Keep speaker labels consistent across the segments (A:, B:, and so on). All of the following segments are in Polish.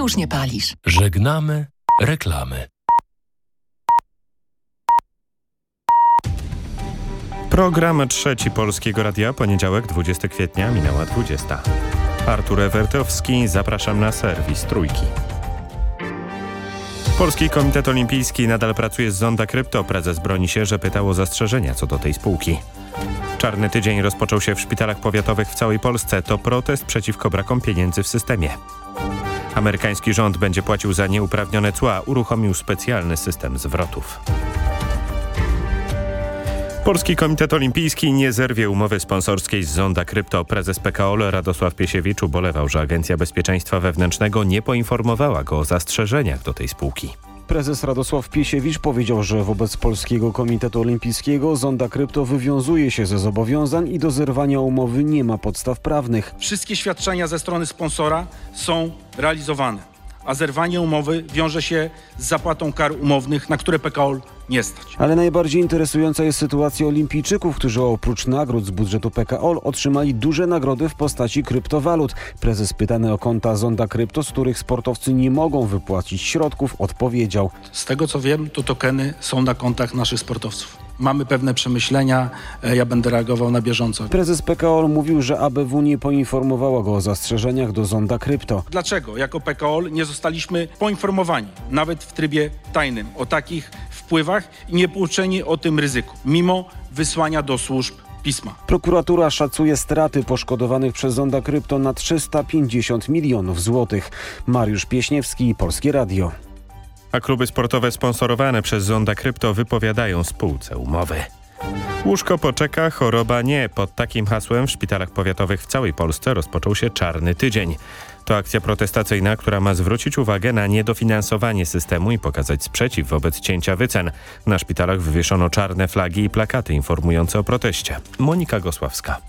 A: już nie palisz.
B: Żegnamy reklamy.
C: Program trzeci Polskiego Radia, poniedziałek 20 kwietnia, minęła 20. Artur Ewertowski, zapraszam na serwis Trójki. Polski Komitet Olimpijski nadal pracuje z Zonda Krypto. Prezes broni się, że pytał o zastrzeżenia co do tej spółki. Czarny tydzień rozpoczął się w szpitalach powiatowych w całej Polsce. To protest przeciwko brakom pieniędzy w systemie. Amerykański rząd będzie płacił za nieuprawnione cła. Uruchomił specjalny system zwrotów. Polski Komitet Olimpijski nie zerwie umowy sponsorskiej z Zonda Krypto. Prezes PKO Radosław Piesiewicz ubolewał, że Agencja Bezpieczeństwa Wewnętrznego nie poinformowała go o zastrzeżeniach do tej spółki.
D: Prezes Radosław Piesiewicz powiedział, że wobec Polskiego Komitetu Olimpijskiego Zonda Krypto wywiązuje się ze zobowiązań i do zerwania umowy nie ma podstaw prawnych.
E: Wszystkie świadczenia ze strony sponsora są realizowane a zerwanie umowy wiąże się z zapłatą kar umownych, na które PKO nie stać.
D: Ale najbardziej interesująca jest sytuacja olimpijczyków, którzy oprócz nagród z budżetu PKO otrzymali duże nagrody w postaci kryptowalut. Prezes pytany o konta Zonda Krypto, z których sportowcy nie mogą wypłacić środków, odpowiedział.
E: Z tego co wiem, to tokeny są na kontach naszych sportowców mamy pewne przemyślenia, e, ja będę reagował na bieżąco.
D: Prezes PKO mówił, że ABW nie poinformowała go o zastrzeżeniach do zonda krypto.
E: Dlaczego jako PKO nie zostaliśmy poinformowani, nawet w trybie tajnym, o takich wpływach i nie pouczeni o tym ryzyku, mimo wysłania do służb pisma.
D: Prokuratura szacuje straty poszkodowanych przez zonda krypto na 350 milionów złotych. Mariusz Pieśniewski, Polskie Radio
C: a kluby sportowe sponsorowane przez Zonda Krypto wypowiadają spółce umowy. Łóżko poczeka, choroba nie. Pod takim hasłem w szpitalach powiatowych w całej Polsce rozpoczął się Czarny Tydzień. To akcja protestacyjna, która ma zwrócić uwagę na niedofinansowanie systemu i pokazać sprzeciw wobec cięcia wycen. Na szpitalach wywieszono czarne flagi i plakaty informujące o proteście. Monika Gosławska.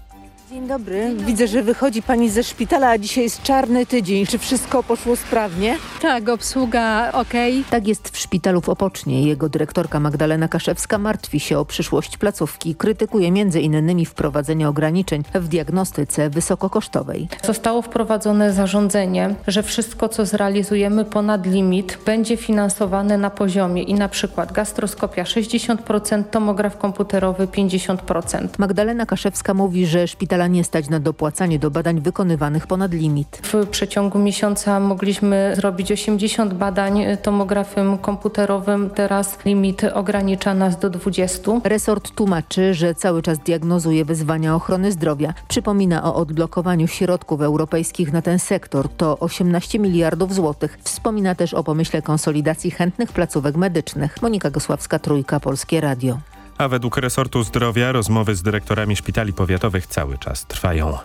F: Dzień dobry. Widzę, że wychodzi pani ze szpitala, a dzisiaj jest czarny tydzień. Czy wszystko poszło sprawnie?
G: Tak, obsługa ok.
F: Tak jest w szpitalu w Opocznie. Jego dyrektorka Magdalena Kaszewska martwi się o przyszłość placówki. Krytykuje między innymi wprowadzenie ograniczeń w diagnostyce wysokokosztowej.
G: Zostało wprowadzone zarządzenie, że wszystko co zrealizujemy ponad limit będzie finansowane na poziomie i na przykład gastroskopia 60%, tomograf komputerowy 50%.
F: Magdalena Kaszewska mówi, że szpital szpitala nie stać na dopłacanie do badań wykonywanych ponad limit.
G: W przeciągu miesiąca mogliśmy zrobić 80 badań tomografem komputerowym, teraz limit ogranicza nas do 20.
F: Resort tłumaczy, że cały czas diagnozuje wyzwania ochrony zdrowia. Przypomina o odblokowaniu środków europejskich na ten sektor. To 18 miliardów złotych. Wspomina też o pomyśle konsolidacji chętnych placówek medycznych. Monika Gosławska, Trójka, Polskie Radio
C: a według resortu zdrowia rozmowy z dyrektorami szpitali powiatowych cały czas trwają.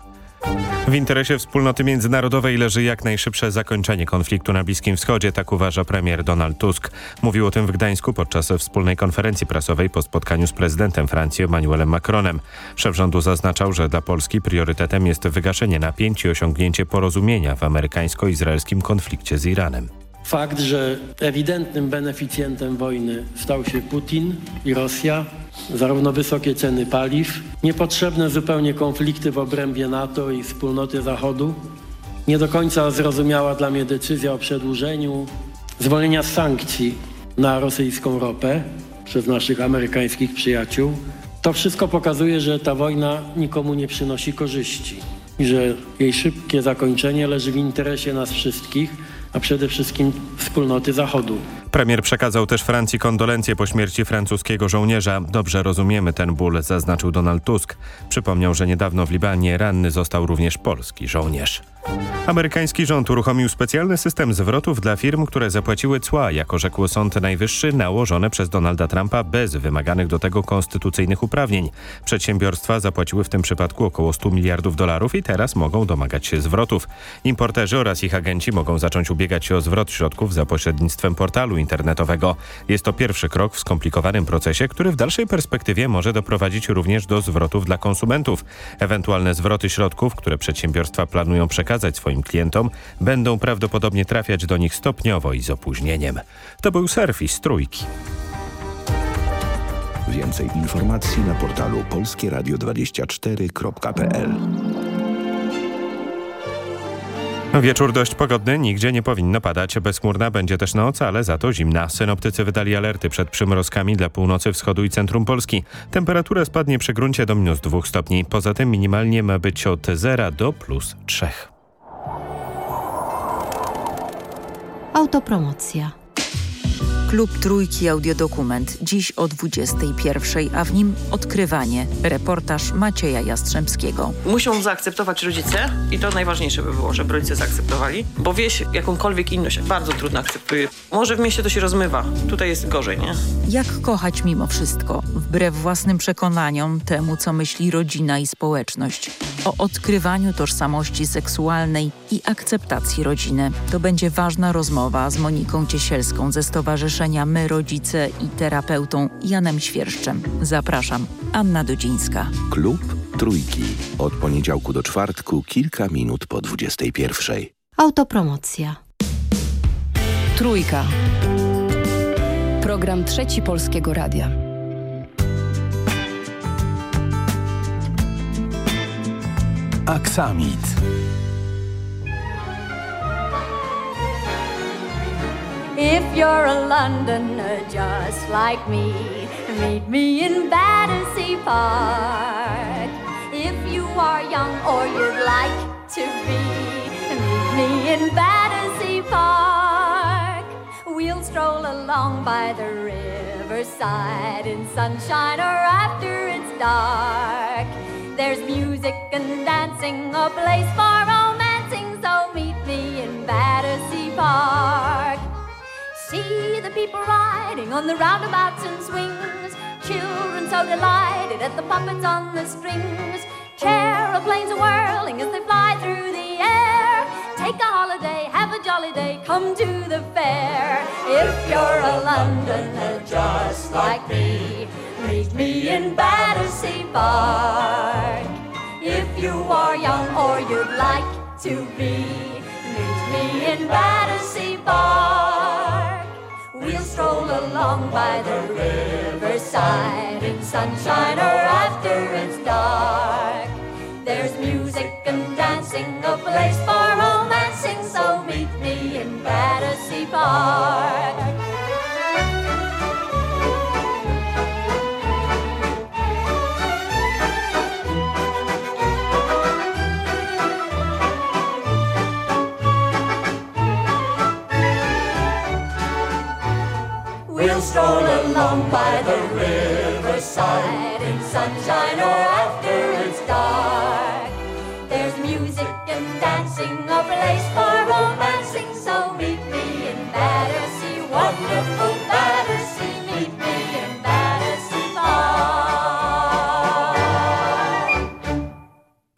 C: W interesie wspólnoty międzynarodowej leży jak najszybsze zakończenie konfliktu na Bliskim Wschodzie, tak uważa premier Donald Tusk. Mówił o tym w Gdańsku podczas wspólnej konferencji prasowej po spotkaniu z prezydentem Francji Emmanuelem Macronem. Szef rządu zaznaczał, że dla Polski priorytetem jest wygaszenie napięć i osiągnięcie porozumienia w amerykańsko-izraelskim konflikcie z Iranem.
H: Fakt, że ewidentnym beneficjentem wojny stał się Putin i Rosja, zarówno wysokie ceny paliw, niepotrzebne zupełnie konflikty w obrębie NATO i wspólnoty Zachodu, nie do końca zrozumiała dla mnie decyzja o przedłużeniu zwolnienia sankcji na rosyjską ropę przez naszych amerykańskich przyjaciół. To wszystko pokazuje, że ta wojna nikomu nie przynosi korzyści i że jej szybkie zakończenie leży w interesie nas wszystkich, a przede wszystkim wspólnoty Zachodu.
C: Premier przekazał też Francji kondolencje po śmierci francuskiego żołnierza. Dobrze rozumiemy ten ból, zaznaczył Donald Tusk. Przypomniał, że niedawno w Libanie ranny został również polski żołnierz. Amerykański rząd uruchomił specjalny system zwrotów dla firm, które zapłaciły cła, jak orzekł Sąd Najwyższy, nałożone przez Donalda Trumpa bez wymaganych do tego konstytucyjnych uprawnień. Przedsiębiorstwa zapłaciły w tym przypadku około 100 miliardów dolarów i teraz mogą domagać się zwrotów. Importerzy oraz ich agenci mogą zacząć ubiegać się o zwrot środków za pośrednictwem portalu internetowego. Jest to pierwszy krok w skomplikowanym procesie, który w dalszej perspektywie może doprowadzić również do zwrotów dla konsumentów. Ewentualne zwroty środków, które przedsiębiorstwa planują przekazać swoim klientom, będą prawdopodobnie trafiać do nich stopniowo i z opóźnieniem. To był serwis Trójki.
I: Więcej informacji na portalu polskieradio24.pl
C: Wieczór dość pogodny, nigdzie nie powinno padać. Bezchmurna będzie też noc, ale za to zimna. Synoptycy wydali alerty przed przymrozkami dla północy, wschodu i centrum Polski. Temperatura spadnie przy gruncie do minus 2 stopni. Poza tym minimalnie ma być od 0 do plus 3.
A: Autopromocja.
J: Klub Trójki Audiodokument. Dziś o 21, a w nim odkrywanie. Reportaż Macieja Jastrzębskiego.
K: Muszą zaakceptować rodzice i to najważniejsze by było, żeby rodzice zaakceptowali, bo wieś jakąkolwiek inność bardzo trudno akceptuje. Może w mieście to się rozmywa, tutaj jest gorzej, nie?
J: Jak kochać mimo wszystko, wbrew własnym przekonaniom, temu co myśli rodzina i społeczność. O odkrywaniu tożsamości seksualnej i akceptacji rodziny. To będzie ważna rozmowa z Moniką Ciesielską ze Stowarzyszenia My Rodzice i terapeutą Janem Świerszczem. Zapraszam, Anna Dudzińska.
I: Klub Trójki. Od poniedziałku do czwartku, kilka minut po 21.
A: Autopromocja.
L: Trójka. Program Trzeci Polskiego Radia.
B: Aksamit.
M: If you're a Londoner just like me, meet me in Battersea Park. If you are young or you'd like to be, meet me in Battersea Park. We'll stroll along by the riverside in sunshine or after it's dark. There's music and dancing, a place for romancing, so meet me in Battersea Park. See the people riding on the roundabouts and swings. Children so delighted at the puppets on the strings. Aeroplanes are whirling as they fly through the air. Take a holiday, have a jolly day, come to the fair. If you're a Londoner just like me, meet me in Battersea Park. If you are young or you'd like to be, meet me in Battersea Park. We'll stroll along by the riverside in sunshine or after it's dark. There's music and dancing, a place for romancing, so meet me in Battersea Park. Stroll along by the riverside in sunshine. or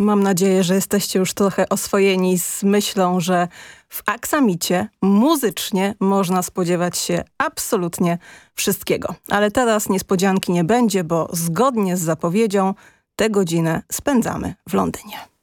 N: Mam nadzieję, że jesteście już trochę oswojeni z myślą, że w aksamicie muzycznie można spodziewać się absolutnie wszystkiego. Ale teraz niespodzianki nie będzie, bo zgodnie z zapowiedzią tę godzinę spędzamy w Londynie.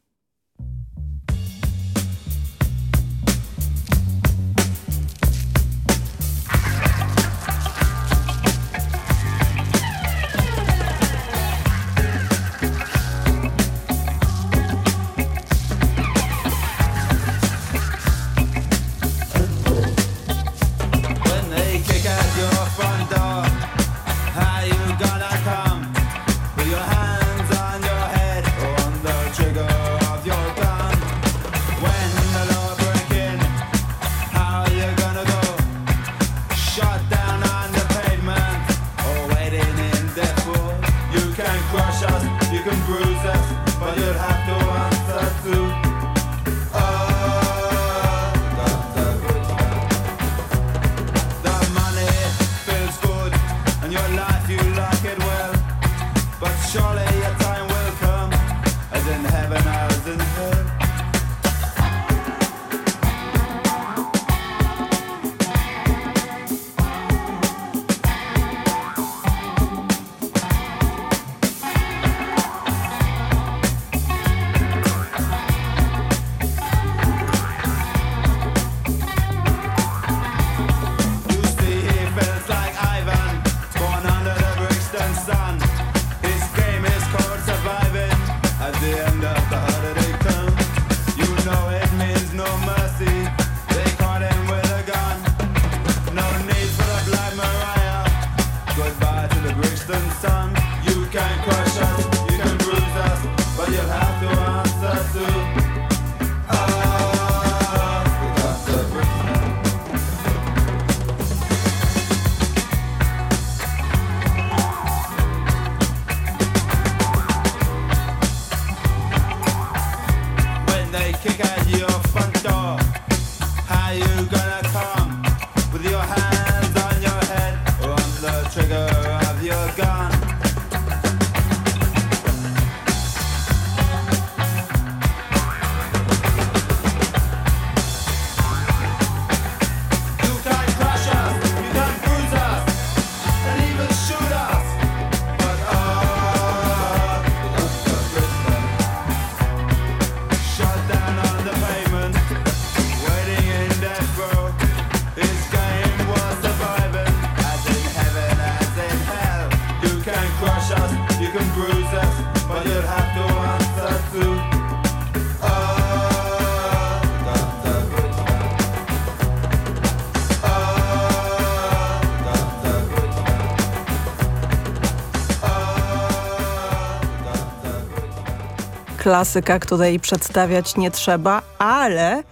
N: Klasyka, której przedstawiać nie trzeba, ale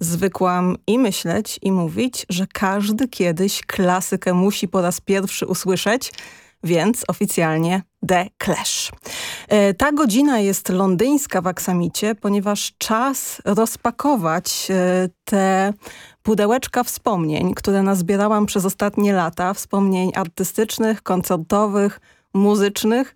N: zwykłam i myśleć, i mówić, że każdy kiedyś klasykę musi po raz pierwszy usłyszeć, więc oficjalnie The Clash. E, Ta godzina jest londyńska w Aksamicie, ponieważ czas rozpakować e, te pudełeczka wspomnień, które nazbierałam przez ostatnie lata, wspomnień artystycznych, koncertowych, muzycznych,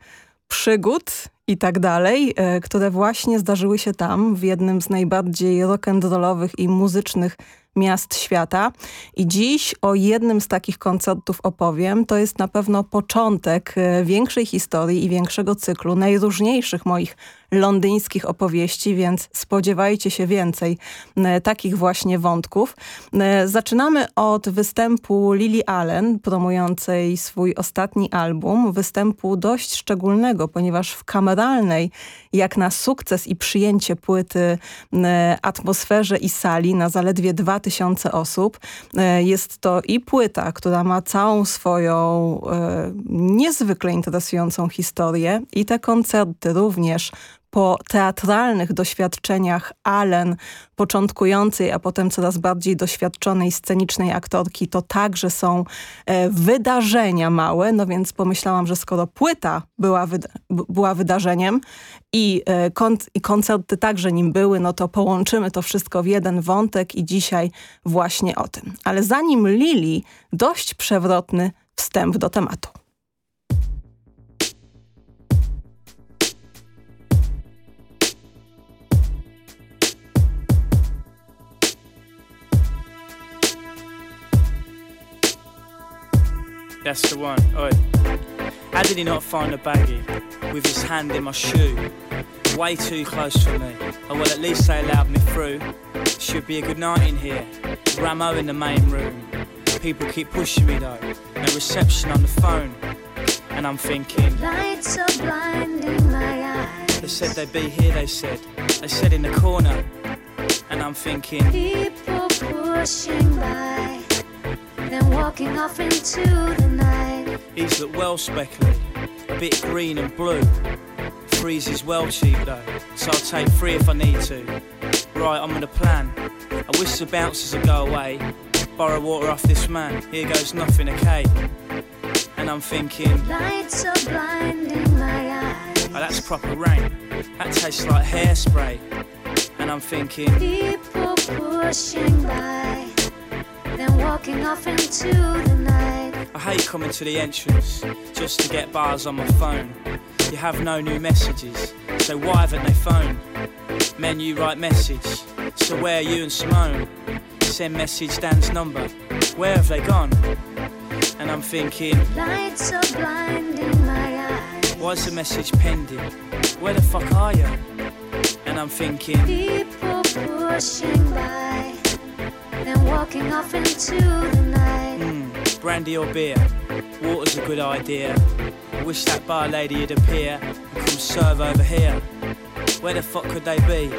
N: przygód i tak dalej, e, które właśnie zdarzyły się tam, w jednym z najbardziej rock'n'rollowych i muzycznych miast świata. I dziś o jednym z takich koncertów opowiem. To jest na pewno początek e, większej historii i większego cyklu najróżniejszych moich londyńskich opowieści, więc spodziewajcie się więcej e, takich właśnie wątków. E, Zaczynamy od występu Lily Allen, promującej swój ostatni album. Występu dość szczególnego, ponieważ w kameralnej, jak na sukces i przyjęcie płyty e, atmosferze i sali na zaledwie 2000 osób. Jest to i płyta, która ma całą swoją niezwykle interesującą historię i te koncerty również po teatralnych doświadczeniach Allen, początkującej, a potem coraz bardziej doświadczonej scenicznej aktorki, to także są e, wydarzenia małe, no więc pomyślałam, że skoro płyta była, wyda była wydarzeniem i, e, kon i koncerty także nim były, no to połączymy to wszystko w jeden wątek i dzisiaj właśnie o tym. Ale zanim Lili, dość przewrotny wstęp do tematu.
A: That's the one. Oi. How did he not find the baggie with his hand in my shoe? Way too close for me. Oh well, at least they allowed me through. Should be a good night in here. Ramo in the main room. People keep pushing me though. No reception on the phone. And I'm thinking.
O: Lights are blinding my eyes.
A: They said they'd be here, they said. They said in the corner. And I'm thinking.
O: People pushing by, then walking off into the night.
A: These look well speckled, a bit green and blue. Threes is well cheap though, so I'll take three if I need to. Right, I'm on a plan. I wish the bouncers would go away. Borrow water off this man, here goes nothing, okay? And I'm thinking,
O: Lights are blinding my eyes.
A: oh, that's proper rain. That tastes like hairspray. And I'm thinking,
O: People pushing by, walking off into the night.
A: I hate coming to the entrance just to get bars on my phone. You have no new messages, so why haven't they phoned? Menu write message, so where are you and Simone? Send message Dan's number, where have they gone? And I'm thinking,
O: Lights are blinding my eyes.
A: why's the message pending? Where the fuck are you? And I'm thinking,
O: People pushing by, then walking off into the night.
A: hmm, brandy or beer? Water's a good idea. I wish that bar lady would appear and come serve over here. Where the fuck could they be?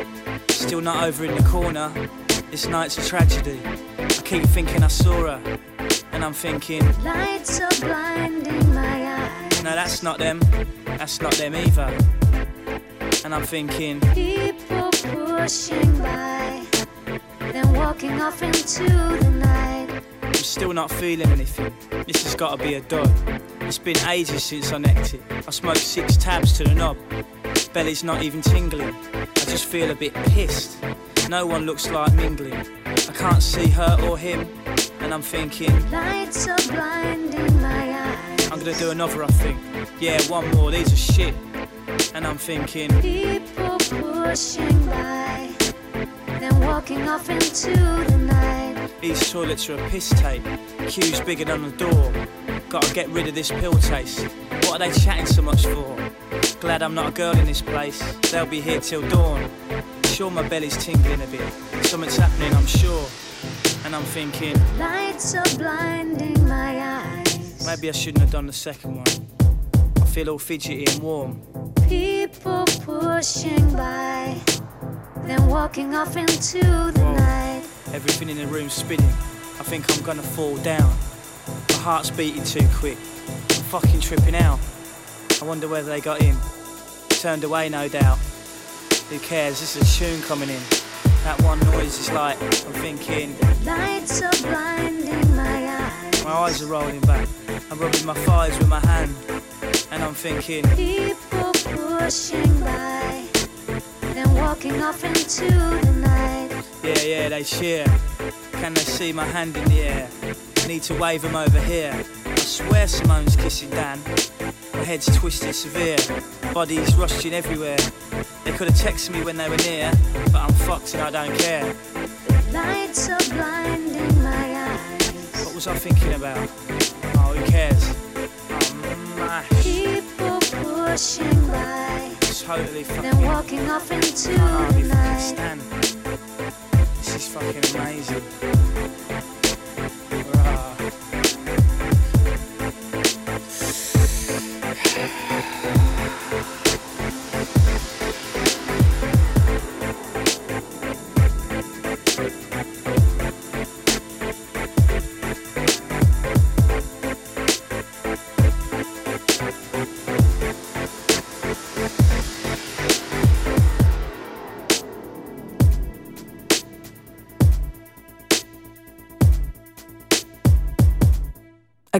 A: Still not over in the corner. This night's a tragedy. I keep thinking I saw her, and I'm thinking,
O: Lights are blinding my eyes.
A: no, that's not them. That's not them either. And I'm thinking,
O: People pushing by, then walking off into the night.
A: I'm still not feeling anything. This has got to be a dud. It's been ages since I necked it. I smoked six tabs to the knob. Belly's not even tingling. I just feel a bit pissed. No one looks like mingling. I can't see her or him, and I'm thinking,
O: Lights are blinding my eyes.
A: I'm gonna do another, I think. Yeah, one more, these are shit. And I'm thinking,
O: People pushing by, walking off into the night.
A: these toilets are a piss tape. Queues bigger than the door. Gotta get rid of this pill taste. What are they chatting so much for? Glad I'm not a girl in this place. They'll be here till dawn. Sure, my belly's tingling a bit. Something's happening, I'm sure. And I'm thinking,
O: Lights are blinding my eyes.
A: maybe I shouldn't have done the second one. I feel all fidgety and warm.
O: People pushing by, then walking off into the night.
A: Everything in the room's spinning. I think I'm gonna fall down. My heart's beating too quick. I'm fucking tripping out. I wonder whether they got in. Turned away, no doubt. Who cares? This is a tune coming in. That one noise is like, I'm thinking,
O: Lights are blinding my eyes.
A: my eyes are rolling back. I'm rubbing my thighs with my hand. And I'm thinking,
O: People pushing by, walking off into the night.
A: yeah, yeah, they cheer. Can they see my hand in the air? Need to wave them over here. I swear Simone's kissing Dan. My head's twisted severe. Bodies rushing everywhere. They could have texted me when they were near, but I'm fucked and I don't care.
O: Lights are blinding my eyes.
A: What was I thinking about? Oh, who cares? I'm mash.
O: People pushing by,
A: Totally fucking.
O: then walking off into the night.
A: stand. This is fucking amazing.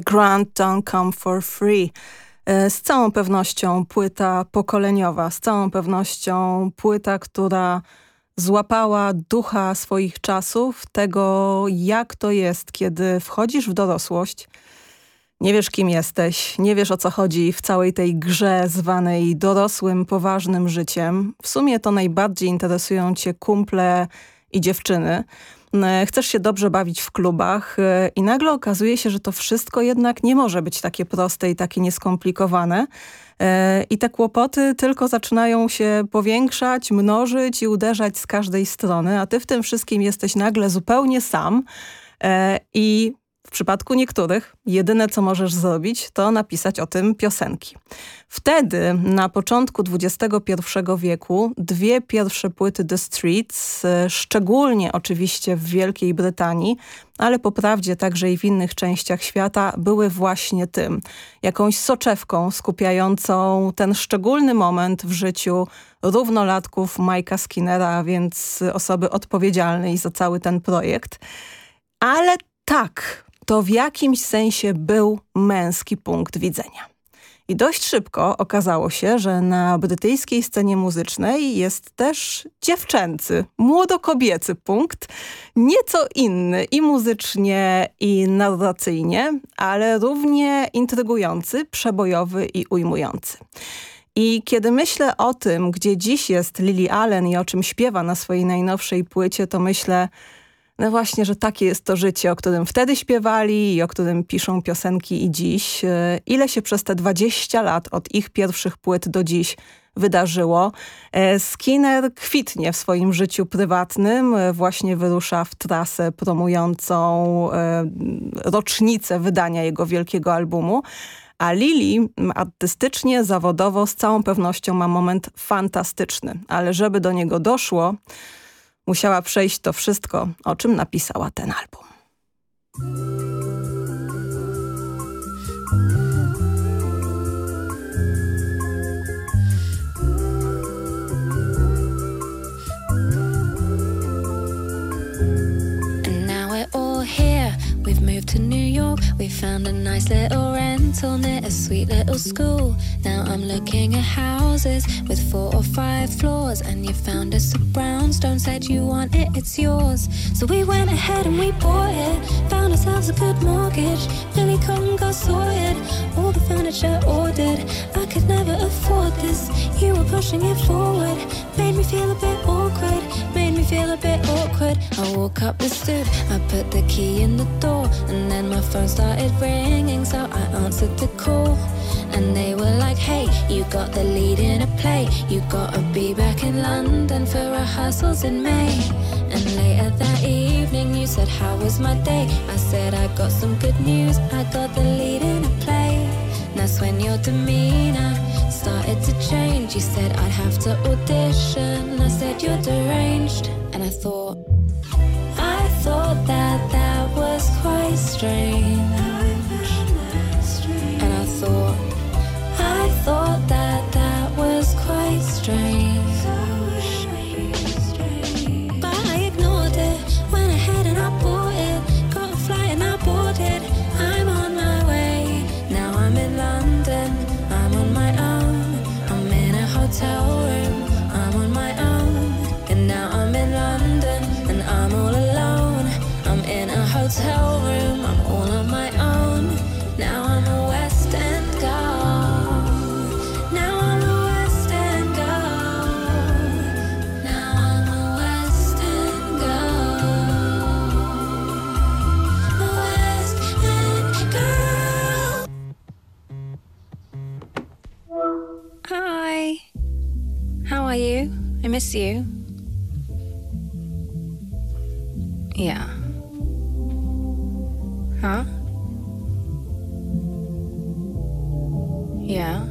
N: A Grant Don't Come For Free. E, Z całą pewnością płyta pokoleniowa, z całą pewnością płyta, która złapała ducha swoich czasów, tego jak to jest, kiedy wchodzisz w dorosłość, nie wiesz kim jesteś, nie wiesz o co chodzi w całej tej grze zwanej dorosłym, poważnym życiem. W sumie to najbardziej interesują cię kumple i dziewczyny. E, Chcesz się dobrze bawić w klubach e, i nagle okazuje się, że to wszystko jednak nie może być takie proste i takie nieskomplikowane. E, I te kłopoty tylko zaczynają się powiększać, mnożyć i uderzać z każdej strony, a ty w tym wszystkim jesteś nagle zupełnie sam i w przypadku niektórych jedyne co możesz zrobić to napisać o tym piosenki. Wtedy na początku XXI wieku dwie pierwsze płyty The Streets, szczególnie oczywiście w Wielkiej Brytanii, ale po prawdzie także i w innych częściach świata były właśnie tym. Jakąś soczewką skupiającą ten szczególny moment w życiu równolatków Mike'a Skinnera, a więc osoby odpowiedzialnej za cały ten projekt. Ale tak, to w jakimś sensie był męski punkt widzenia. I dość szybko okazało się, że na brytyjskiej scenie muzycznej jest też dziewczęcy, młodokobiecy punkt, nieco inny i muzycznie, i narracyjnie, ale równie intrygujący, przebojowy i ujmujący. I kiedy myślę o tym, gdzie dziś jest Lily Allen i o czym śpiewa na swojej najnowszej płycie, to myślę, no właśnie, że takie jest to życie, o którym wtedy śpiewali i o którym piszą piosenki i dziś. E, Ile się przez te 20 lat od ich pierwszych płyt do dziś wydarzyło. E, Skinner kwitnie w swoim życiu prywatnym, e, właśnie wyrusza w trasę promującą rocznicę wydania jego wielkiego albumu. A Lili artystycznie, zawodowo z całą pewnością ma moment fantastyczny, ale żeby do niego doszło, musiała przejść to wszystko, o czym napisała ten album.
P: To New York. We found a nice little rental near a sweet little school. Now I'm looking at houses with four or five floors. And you found us a brownstone, said you want it, it's yours. So we went ahead and we bought it. Found ourselves a good mortgage. Billy Cotton got sorted. All the furniture ordered. I could never afford this. You were pushing it forward. Made me feel a bit awkward. Feel a bit awkward. I walk up the stoop. I put the key in the door. And then my phone started ringing. So I answered the call. And they were like, hey, you got the lead in a play. You gotta be back in London for rehearsals in May. And later that evening, you said, How was my day? I said, I got some good news. I got the lead in a play. And that's when your demeanor started to change. You said, I'd have to audition. I said, You're deranged. And I thought, I thought that that was quite strange. Hotel room. I'm all on my own. Now I'm a West End girl. Now I'm a West End girl. Now I'm a West End girl. A West End girl. Hi. How are you? I miss you. Yeah. Huh? Yeah.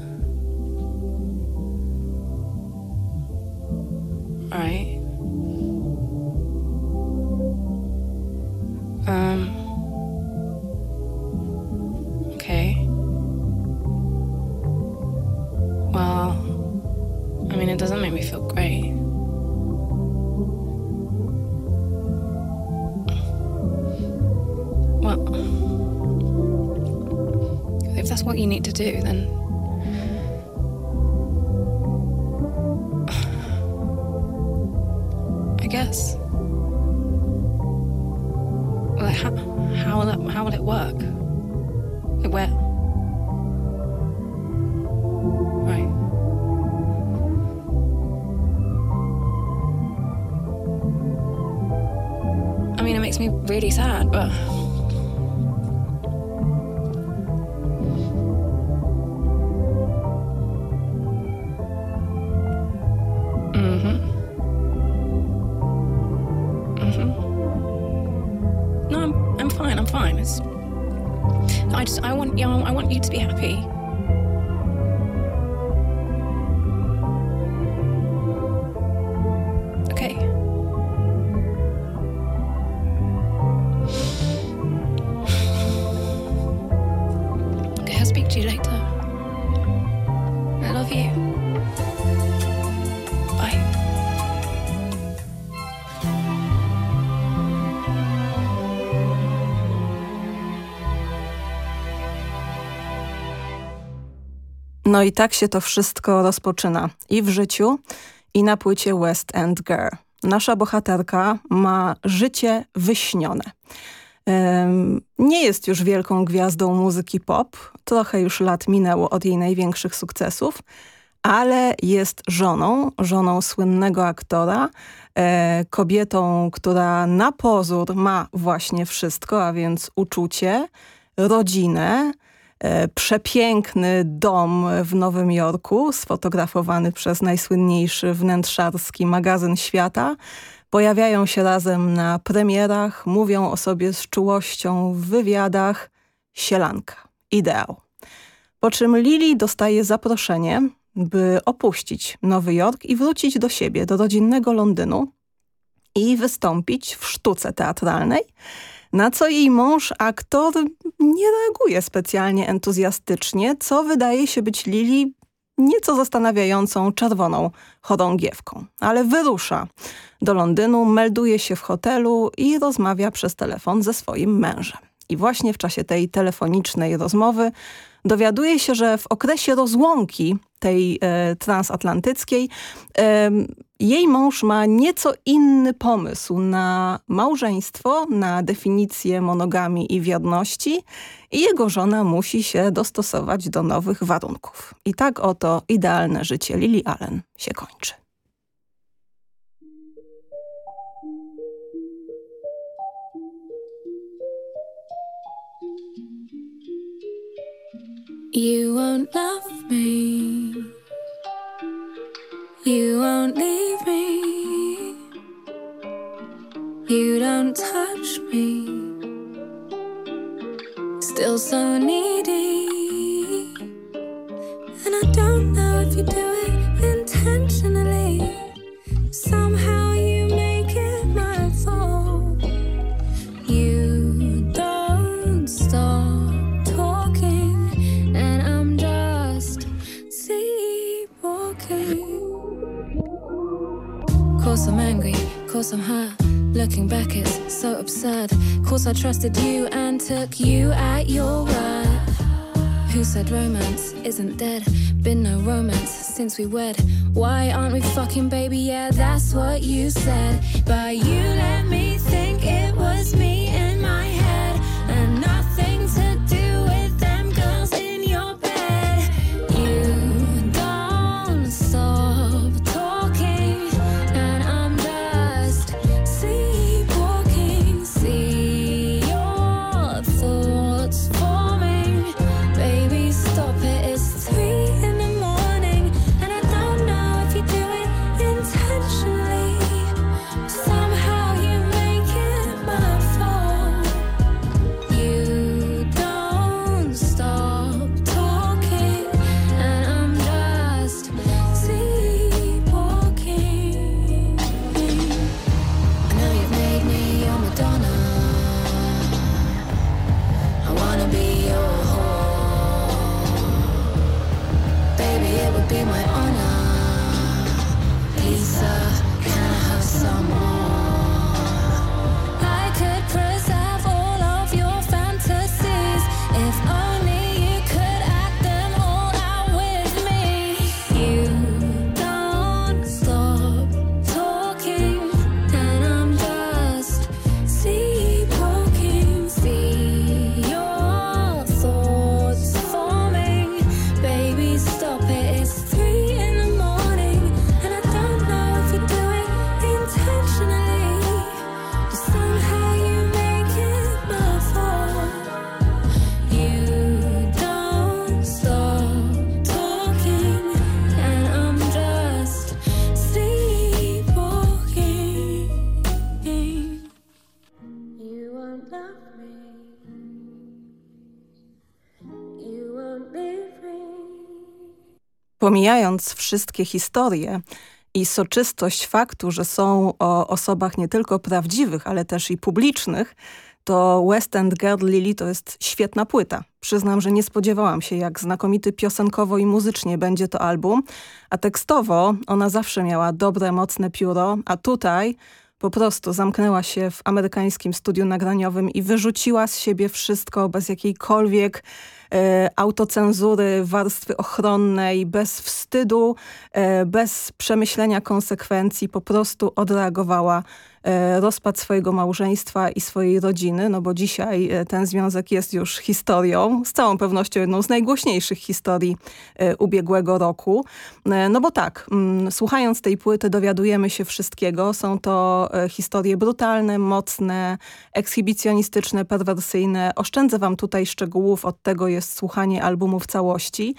P: What you need to do, then. No i
N: tak się to wszystko rozpoczyna i w życiu, i na płycie West End Girl. Nasza bohaterka ma życie wyśnione. Ym, nie jest już wielką gwiazdą muzyki pop, trochę już lat minęło od jej największych sukcesów, ale jest żoną, żoną słynnego aktora, e, kobietą, która na pozór ma właśnie wszystko, a więc uczucie, rodzinę, przepiękny dom w Nowym Jorku, sfotografowany przez najsłynniejszy wnętrzarski magazyn świata. Pojawiają się razem na premierach, mówią o sobie z czułością w wywiadach. Sielanka. Ideał. Po czym Lili dostaje zaproszenie, by opuścić Nowy Jork i wrócić do siebie, do rodzinnego Londynu i wystąpić w sztuce teatralnej, na co jej mąż, aktor, nie reaguje specjalnie entuzjastycznie, co wydaje się być Lili nieco zastanawiającą czerwoną chorągiewką. Ale wyrusza do Londynu, melduje się w hotelu i rozmawia przez telefon ze swoim mężem. I właśnie w czasie tej telefonicznej rozmowy dowiaduje się, że w okresie rozłąki tej e, transatlantyckiej jej mąż ma nieco inny pomysł na małżeństwo, na definicję monogami i wierności i jego żona musi się dostosować do nowych warunków. I tak oto idealne życie Lily Allen się kończy.
P: You won't love me. You won't leave me. You don't touch me. Still so needy. And I don't know if you do it intentionally. Hurt. Looking back, it's so absurd. Course I trusted you and took you at your word. Who said romance isn't dead? Been no romance since we wed. Why aren't we fucking, baby? Yeah, that's what you said. But you let me
N: Pomijając wszystkie historie i soczystość faktu, że są o osobach nie tylko prawdziwych, ale też i publicznych, to West End Girl Lily to jest świetna płyta. Przyznam, że nie spodziewałam się, jak znakomity piosenkowo i muzycznie będzie to album, a tekstowo ona zawsze miała dobre, mocne pióro, a tutaj po prostu zamknęła się w amerykańskim studiu nagraniowym i wyrzuciła z siebie wszystko bez jakiejkolwiek autocenzury, warstwy ochronnej, bez wstydu, e, bez przemyślenia konsekwencji, po prostu odreagowała e, rozpad swojego małżeństwa i swojej rodziny, no bo dzisiaj e, ten związek jest już historią, z całą pewnością jedną z najgłośniejszych historii e, ubiegłego roku. E, No bo tak, mm, słuchając tej płyty dowiadujemy się wszystkiego. Są to e, historie brutalne, mocne, ekshibicjonistyczne, perwersyjne. Oszczędzę wam tutaj szczegółów, od tego jest słuchanie albumu w całości.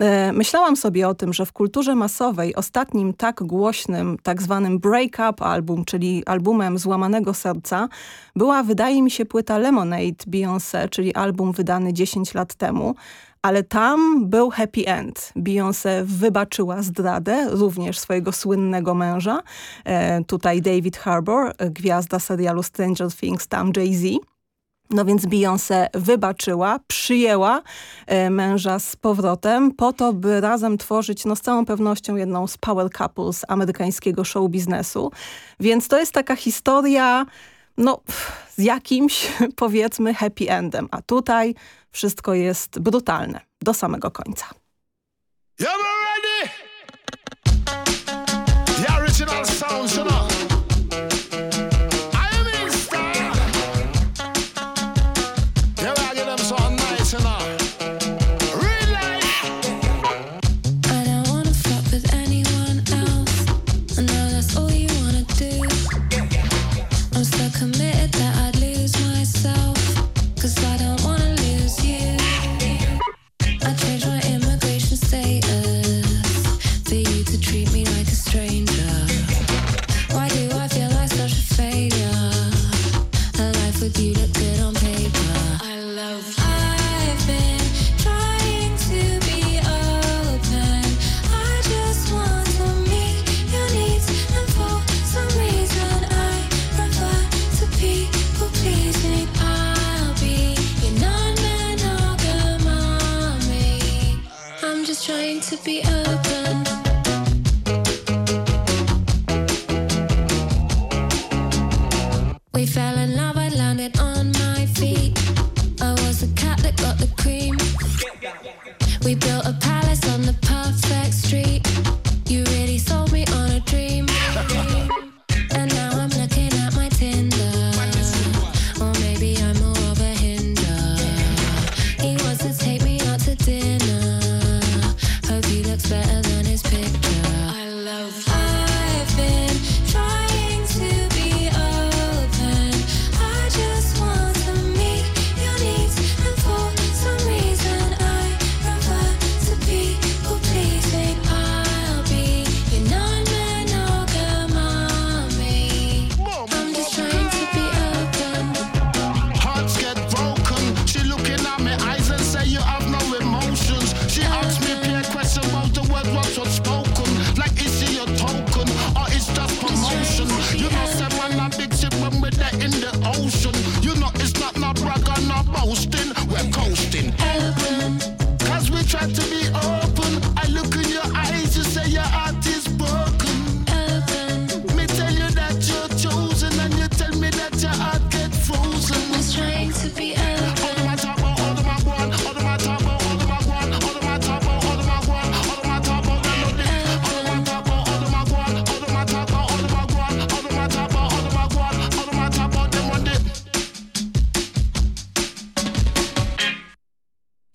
N: E, Myślałam sobie o tym, że w kulturze masowej ostatnim tak głośnym, tak zwanym break-up album, czyli albumem złamanego serca, była, wydaje mi się, płyta Lemonade Beyoncé, czyli album wydany 10 lat temu. Ale tam był happy end. Beyoncé wybaczyła zdradę również swojego słynnego męża. E, tutaj David Harbour, e, gwiazda serialu Stranger Things, tam Jay-Z. No więc Beyoncé wybaczyła, przyjęła e, męża z powrotem po to, by razem tworzyć no, z całą pewnością jedną z power couples amerykańskiego show biznesu. Więc to jest taka historia
P: no, z jakimś powiedzmy happy endem. A tutaj wszystko jest brutalne do samego końca.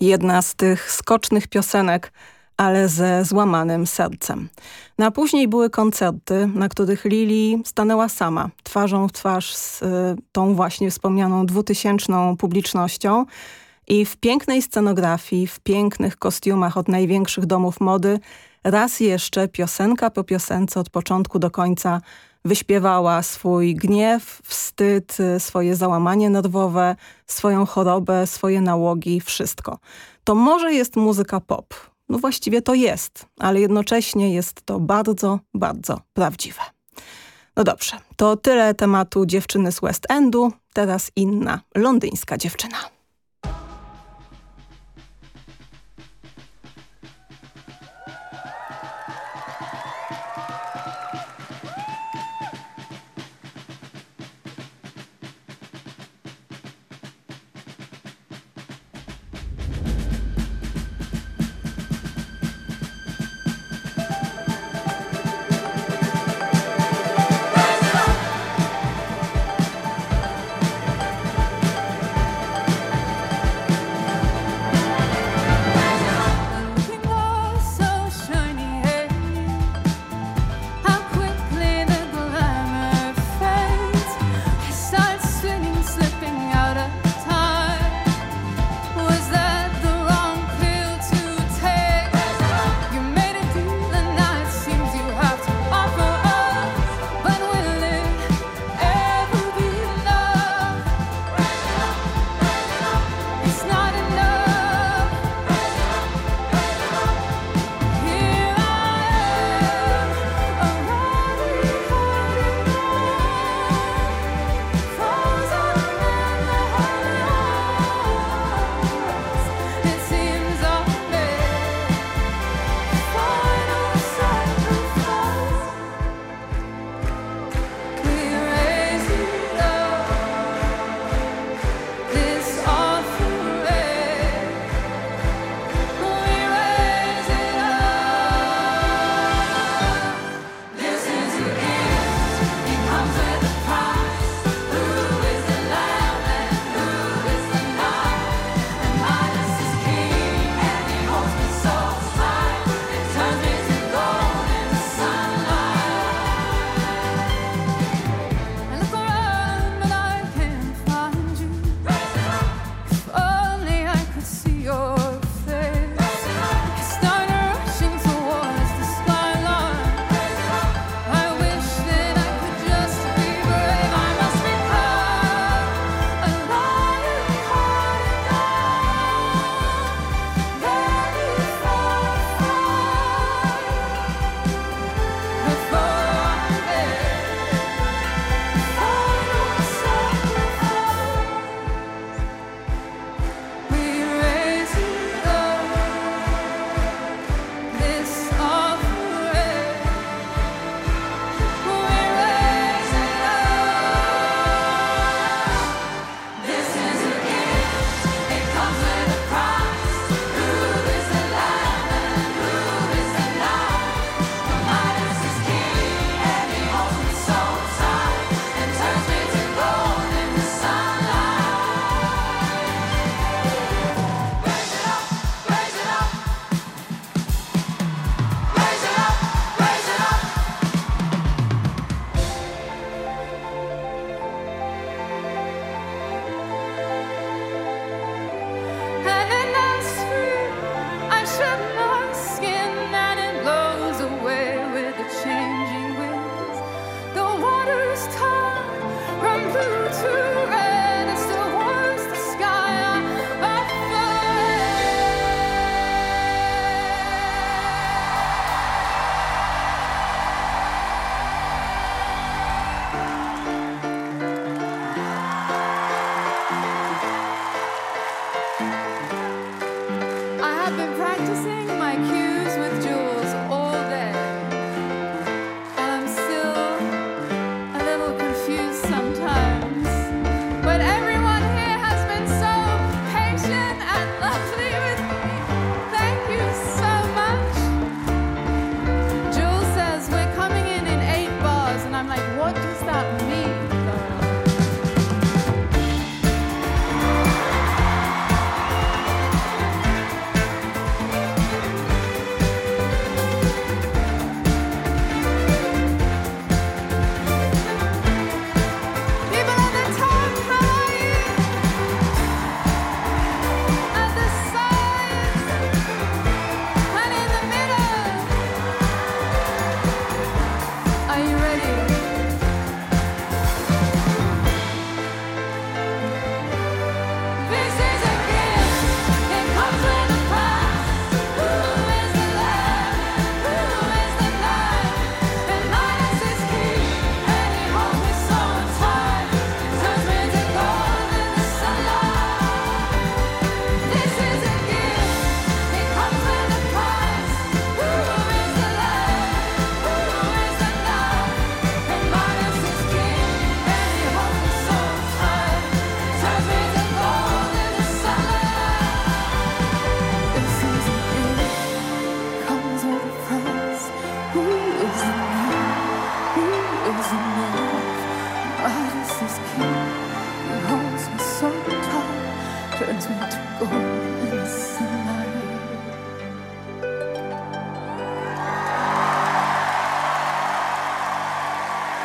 P: Jedna z tych skocznych piosenek, ale ze złamanym sercem. Na później były koncerty, na których Lili stanęła sama, twarzą w twarz z y, tą właśnie wspomnianą dwutysięczną publicznością i w pięknej scenografii, w pięknych kostiumach od największych domów mody raz jeszcze piosenka po piosence od początku do końca wyśpiewała swój gniew, wstyd, swoje załamanie nerwowe, swoją chorobę, swoje nałogi, wszystko. To może jest muzyka pop. No właściwie to jest, ale jednocześnie jest to bardzo, bardzo prawdziwe. No dobrze, to tyle tematu dziewczyny z West Endu, teraz inna londyńska dziewczyna.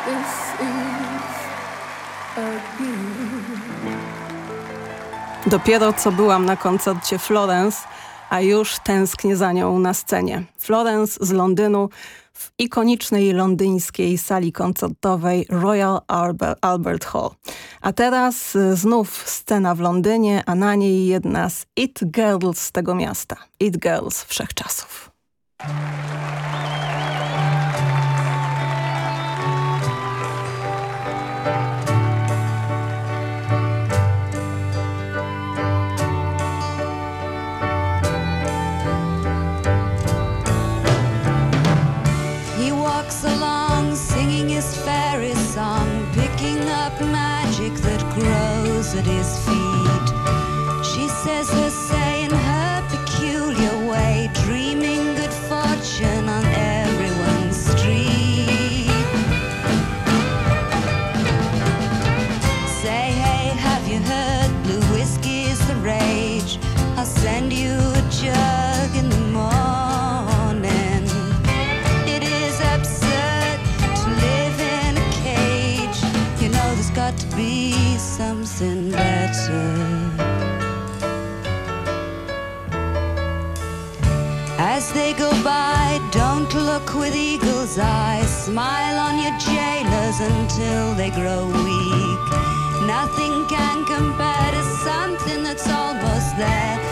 Q: This is a.
N: Dopiero co byłam na koncercie Florence, a już tęsknię za nią na scenie. Florence z Londynu w ikonicznej londyńskiej sali koncertowej Royal Albe- Albert Hall. A teraz y, znów scena w Londynie, a na niej jedna z It Girls z tego miasta. It Girls wszechczasów.
R: He look with eagle's eyes. Smile on your jailers until they grow weak. Nothing can compare to something that's almost there.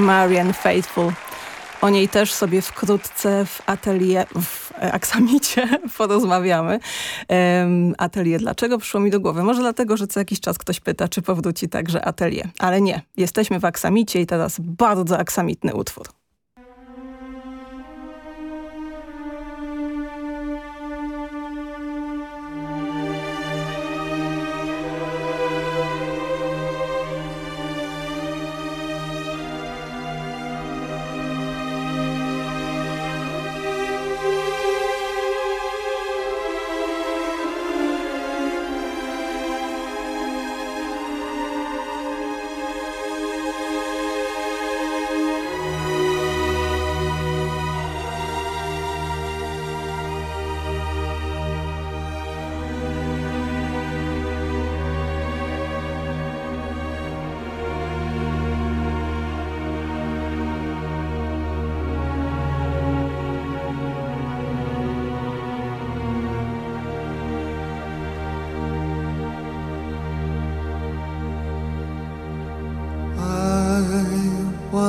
N: Marian Faithful. O niej też sobie wkrótce w atelier, w aksamicie porozmawiamy. Um, atelier, dlaczego przyszło mi do głowy? Może dlatego, że co jakiś czas ktoś pyta, czy powróci także atelier. Ale nie, jesteśmy w aksamicie i teraz bardzo aksamitny utwór.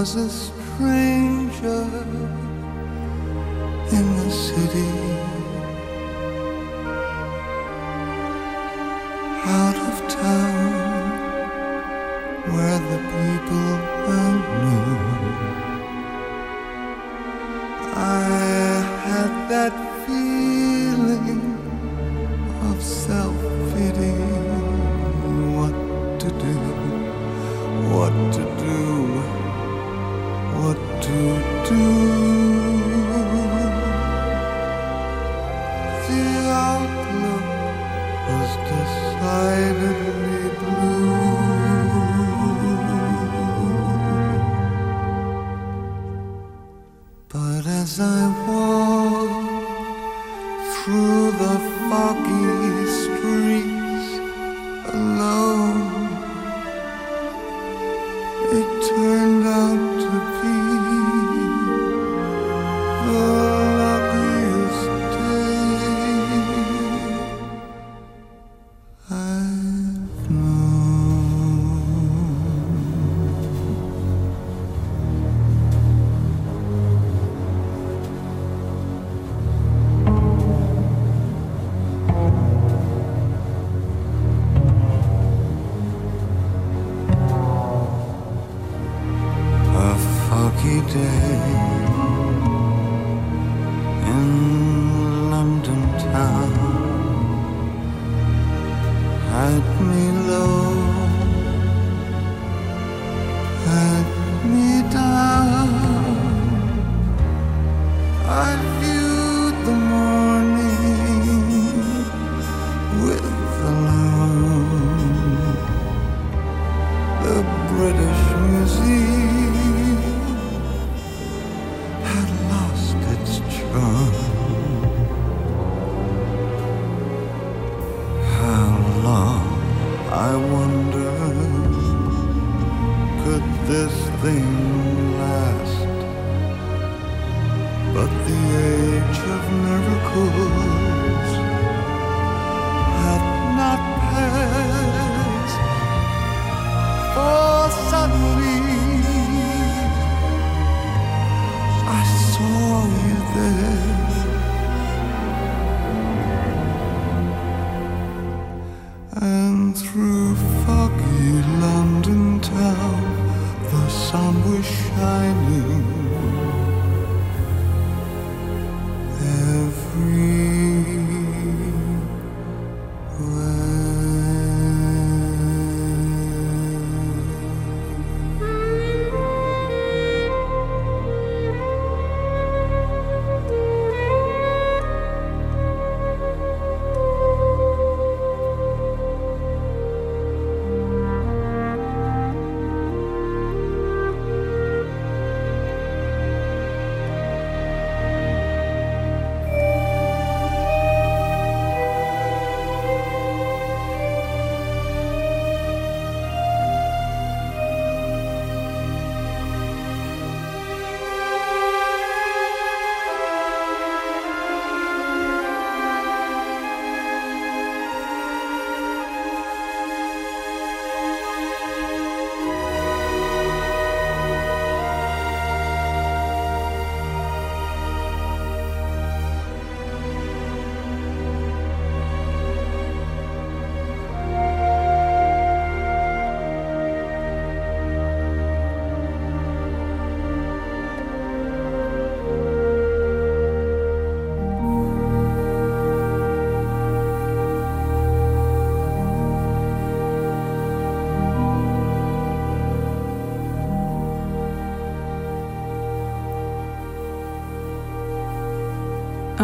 S: Was a stranger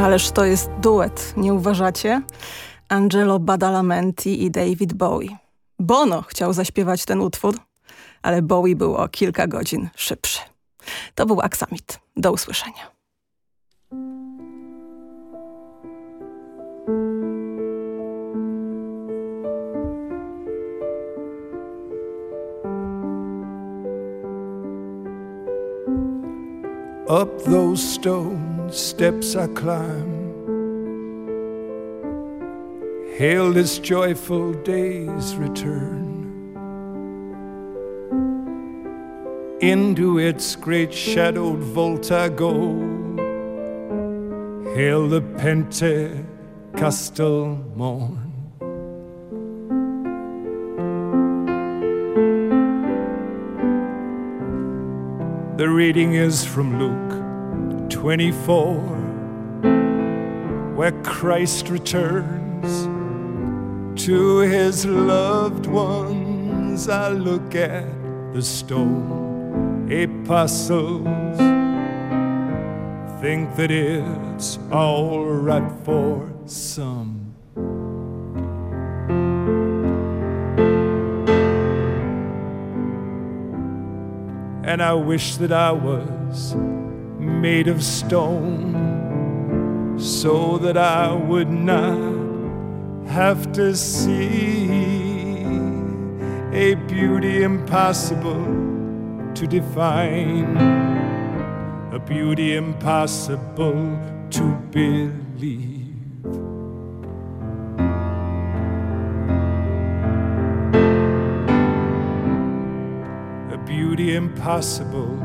N: Ależ to jest duet, nie uważacie? Angelo Badalamenti i David Bowie. Bono chciał zaśpiewać ten utwór, ale Bowie był o kilka godzin szybszy. To był Aksamit. Do usłyszenia.
T: Up those stone steps I climb. Hail this joyful day's return. Into its great shadowed vault I go. Hail the Pentecostal morn. The reading is from Luke 24, where Christ returns to his loved ones. I look at the stone apostles, think that it's all right for some. And I wish that I was made of stone so that I would not have to see a beauty impossible to define, a beauty impossible to believe. A beauty impossible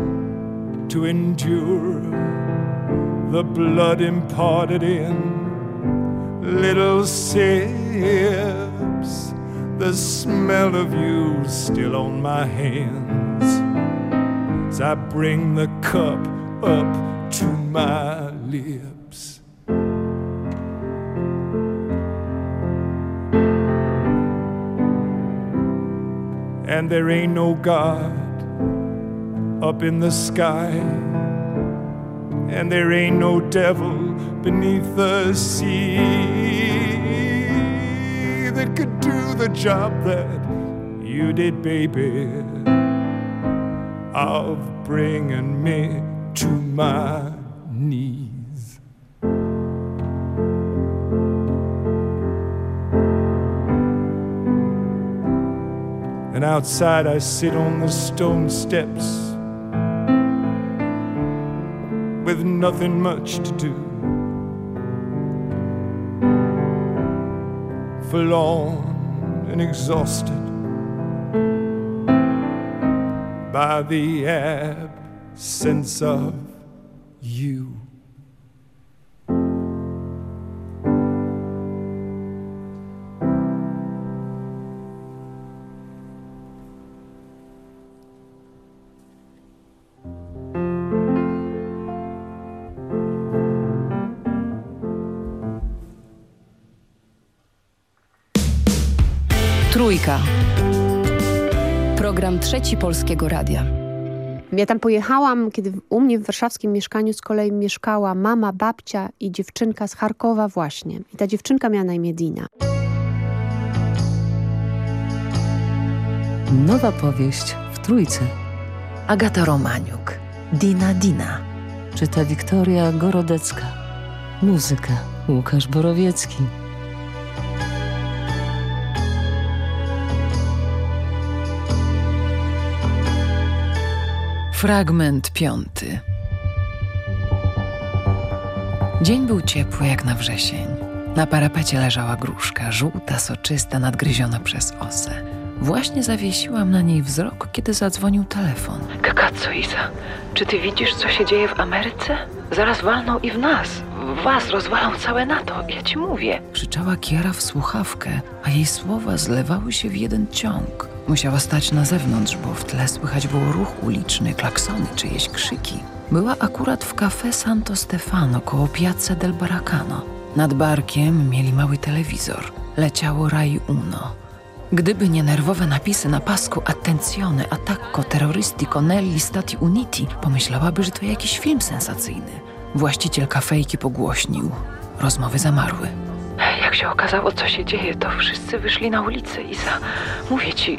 T: to endure, the blood imparted in little sips, the smell of you still on my hands as I bring the cup up to my lips. And there ain't no God up in the sky, and there ain't no devil beneath the sea that could do the job that you did, baby, of bringing me to my knees. And outside I sit on the stone steps with nothing much to do. Forlorn and exhausted by the absence of
L: Trójka. Program Trzeci Polskiego Radia.
U: Ja tam pojechałam, kiedy u mnie w warszawskim mieszkaniu z kolei mieszkała mama, babcia i dziewczynka z Charkowa właśnie. I ta dziewczynka miała na imię Dina.
V: Nowa powieść w Trójce. Agata Romaniuk. Dina Dina. Czyta Wiktoria Gorodecka. Muzyka Łukasz Borowiecki.
W: Fragment piąty. Dzień był ciepły jak na wrzesień. Na parapecie leżała gruszka, żółta, soczysta, nadgryziona przez osę. Właśnie zawiesiłam na niej wzrok, kiedy zadzwonił telefon.
X: Kakatsu, Isa, czy ty widzisz, co się dzieje w Ameryce? Zaraz walną i w nas. Was rozwalą całe NATO, ja ci mówię.
W: Krzyczała Kiara w słuchawkę, a jej słowa zlewały się w jeden ciąg. Musiała stać na zewnątrz, bo w tle słychać było ruch uliczny, klaksony, czyjeś krzyki. Była akurat w cafe Santo Stefano koło Piazza del Baracano. Nad barkiem mieli mały telewizor. Leciało Rai Uno. Gdyby nie nerwowe napisy na pasku Attenzione, attacco terroristico negli Stati Uniti, pomyślałaby, że to jakiś film sensacyjny. Właściciel kafejki pogłośnił. Rozmowy zamarły.
X: Jak się okazało, co się dzieje, to wszyscy wyszli na ulicę, Isa. Mówię ci,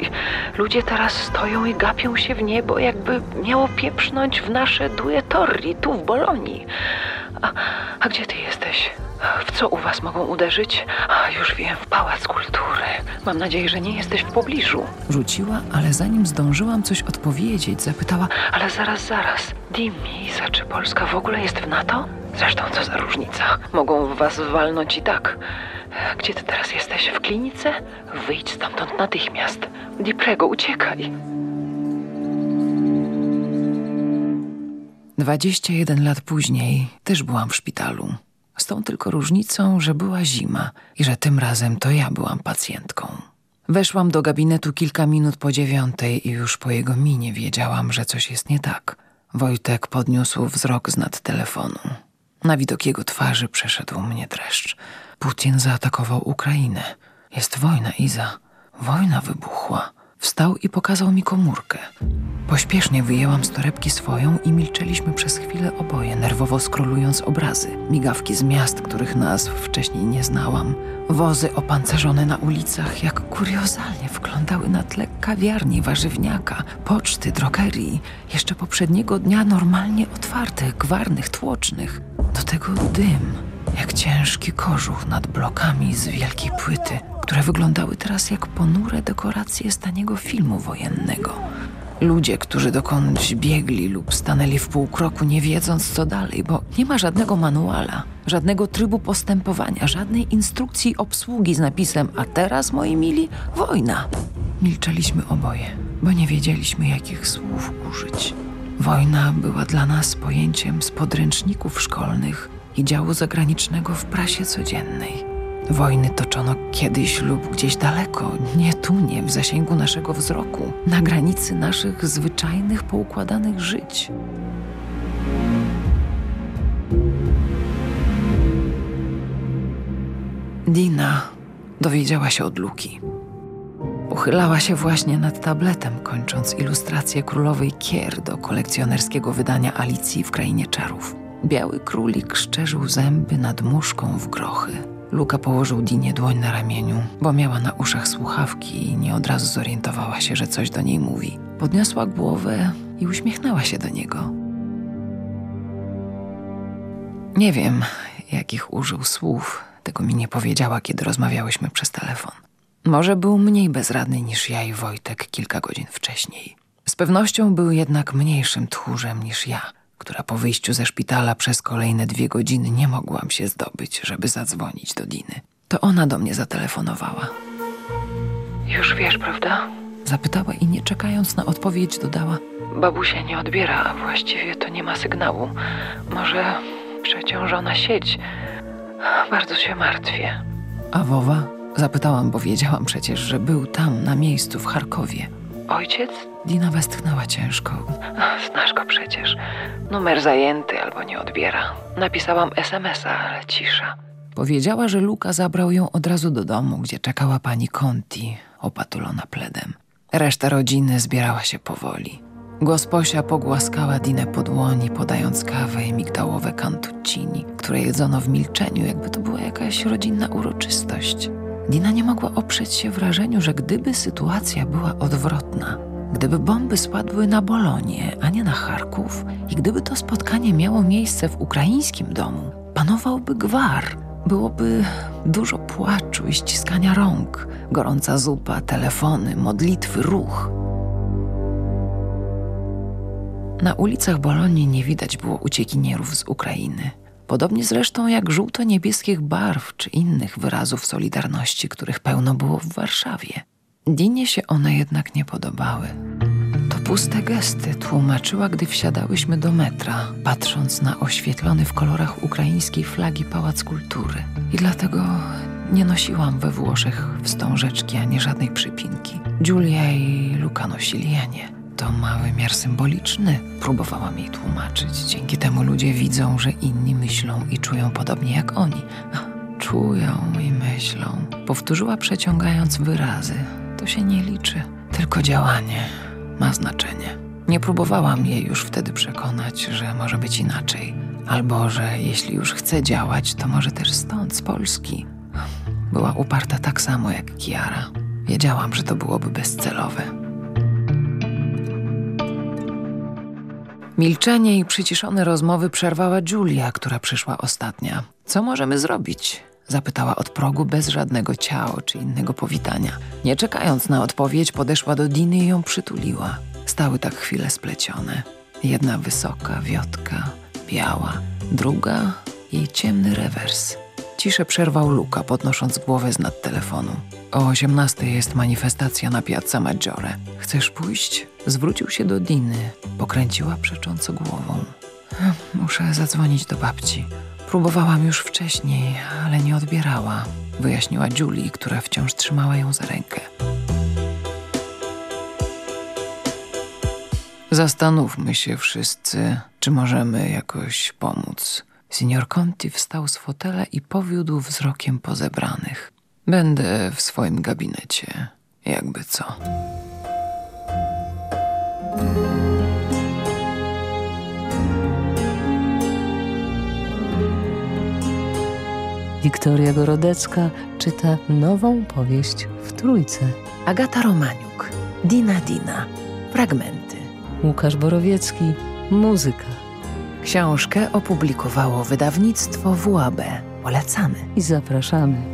X: ludzie teraz stoją i gapią się w niebo, jakby miało pieprznąć w nasze Due Torri, tu w Bolonii. A, gdzie ty jesteś? W co u was mogą uderzyć? A, już wiem, w Pałac Kultury. Mam nadzieję, że nie jesteś w pobliżu.
W: Rzuciła, ale zanim zdążyłam coś odpowiedzieć, zapytała:
X: Ale zaraz, zaraz. Dimi, Isa, czy Polska w ogóle jest w NATO? Zresztą, co za różnica? Mogą w was walnąć i tak. Gdzie ty teraz jesteś? W klinice? Wyjdź stamtąd natychmiast. Diprego, uciekaj.
W: 21 lat później też byłam w szpitalu. Z tą tylko różnicą, że była zima i że tym razem to ja byłam pacjentką. Weszłam do gabinetu kilka minut po dziewiątej i już po jego minie wiedziałam, że coś jest nie tak. Wojtek podniósł wzrok z nad telefonu. Na widok jego twarzy przeszedł mnie dreszcz. Putin zaatakował Ukrainę. Jest wojna, Iza. Wojna wybuchła. Wstał i pokazał mi komórkę. Pośpiesznie wyjęłam z torebki swoją i milczeliśmy przez chwilę oboje, nerwowo skrolując obrazy. Migawki z miast, których nazw wcześniej nie znałam. Wozy opancerzone na ulicach, jak kuriozalnie wyglądały na tle kawiarni, warzywniaka, poczty, drogerii, jeszcze poprzedniego dnia normalnie otwartych, gwarnych, tłocznych. Do tego dym, jak ciężki kożuch nad blokami z wielkiej płyty, które wyglądały teraz jak ponure dekoracje z taniego filmu wojennego. Ludzie, którzy dokądś biegli lub stanęli w pół kroku, nie wiedząc co dalej, bo nie ma żadnego manuala, żadnego trybu postępowania, żadnej instrukcji obsługi z napisem A teraz, moi mili, wojna. Milczeliśmy oboje, bo nie wiedzieliśmy, jakich słów użyć. Wojna była dla nas pojęciem z podręczników szkolnych i działu zagranicznego w prasie codziennej. Wojny toczono kiedyś lub gdzieś daleko, nie tu, nie w zasięgu naszego wzroku, na granicy naszych zwyczajnych, poukładanych żyć. Dina dowiedziała się od Luki. Uchylała się właśnie nad tabletem, kończąc ilustrację królowej Kier do kolekcjonerskiego wydania Alicji w Krainie Czarów. Biały królik szczerzył zęby nad muszką w grochy. Luka położył Dinie dłoń na ramieniu, bo miała na uszach słuchawki i nie od razu zorientowała się, że coś do niej mówi. Podniosła głowę i uśmiechnęła się do niego. Nie wiem, jakich użył słów, tego mi nie powiedziała, kiedy rozmawiałyśmy przez telefon. Może był mniej bezradny niż ja i Wojtek kilka godzin wcześniej. Z pewnością był jednak mniejszym tchórzem niż ja, która po wyjściu ze szpitala przez kolejne dwie godziny nie mogłam się zdobyć, żeby zadzwonić do Diny. To ona do mnie zatelefonowała.
X: Już wiesz, prawda?
W: Zapytała i nie czekając na odpowiedź dodała:
X: Babusia nie odbiera, a właściwie to nie ma sygnału. Może przeciążona sieć. Bardzo się martwię.
W: A Wowa? Zapytałam, bo wiedziałam przecież, że był tam, na miejscu, w Charkowie.
X: Ojciec?
W: Dina westchnęła ciężko.
X: Znasz go przecież. Numer zajęty albo nie odbiera. Napisałam SMS-a, ale cisza.
W: Powiedziała, że Luka zabrał ją od razu do domu, gdzie czekała pani Conti, opatulona pledem. Reszta rodziny zbierała się powoli. Gosposia pogłaskała Dinę po dłoni, podając kawę i migdałowe cantuccini, które jedzono w milczeniu, jakby to była jakaś rodzinna uroczystość. Dina nie mogła oprzeć się wrażeniu, że gdyby sytuacja była odwrotna, gdyby bomby spadły na Bolonię, a nie na Charków, i gdyby to spotkanie miało miejsce w ukraińskim domu, panowałby gwar. Byłoby dużo płaczu i ściskania rąk, gorąca zupa, telefony, modlitwy, ruch. Na ulicach Bolonii nie widać było uciekinierów z Ukrainy. Podobnie zresztą jak żółto-niebieskich barw czy innych wyrazów solidarności, których pełno było w Warszawie. Dinie się one jednak nie podobały. To puste gesty tłumaczyła, gdy wsiadałyśmy do metra, patrząc na oświetlony w kolorach ukraińskiej flagi Pałac Kultury. I dlatego nie nosiłam we Włoszech wstążeczki ani żadnej przypinki. Julia i Luka nosili, ja nie. To ma wymiar symboliczny, próbowałam jej tłumaczyć. Dzięki temu ludzie widzą, że inni myślą i czują podobnie jak oni. Czują i myślą. Powtórzyła przeciągając wyrazy. To się nie liczy, tylko działanie ma znaczenie. Nie próbowałam jej już wtedy przekonać, że może być inaczej. Albo, że jeśli już chce działać, to może też stąd, z Polski. Była uparta tak samo jak Kiara. Wiedziałam, że to byłoby bezcelowe. Milczenie i przyciszone rozmowy przerwała Julia, która przyszła ostatnia. Co możemy zrobić? Zapytała od progu bez żadnego ciao czy innego powitania. Nie czekając na odpowiedź, podeszła do Diny i ją przytuliła. Stały tak chwile splecione. Jedna wysoka, wiotka, biała, druga jej ciemny rewers. Ciszę przerwał Luka, podnosząc głowę z nad telefonu. O 18 jest manifestacja na Piazza Maggiore. Chcesz pójść? Zwrócił się do Diny. Pokręciła przecząco głową. Muszę zadzwonić do babci. Próbowałam już wcześniej, ale nie odbierała. Wyjaśniła Julie, która wciąż trzymała ją za rękę. Zastanówmy się wszyscy, czy możemy jakoś pomóc. Signor Conti wstał z fotela i powiódł wzrokiem po zebranych. Będę w swoim gabinecie, jakby co.
V: Wiktoria Gorodecka czyta nową powieść w Trójce.
W: Agata Romaniuk.
V: Dina Dina. Fragmenty. Łukasz Borowiecki. Muzyka. Książkę opublikowało wydawnictwo WAB. Polecamy. I zapraszamy.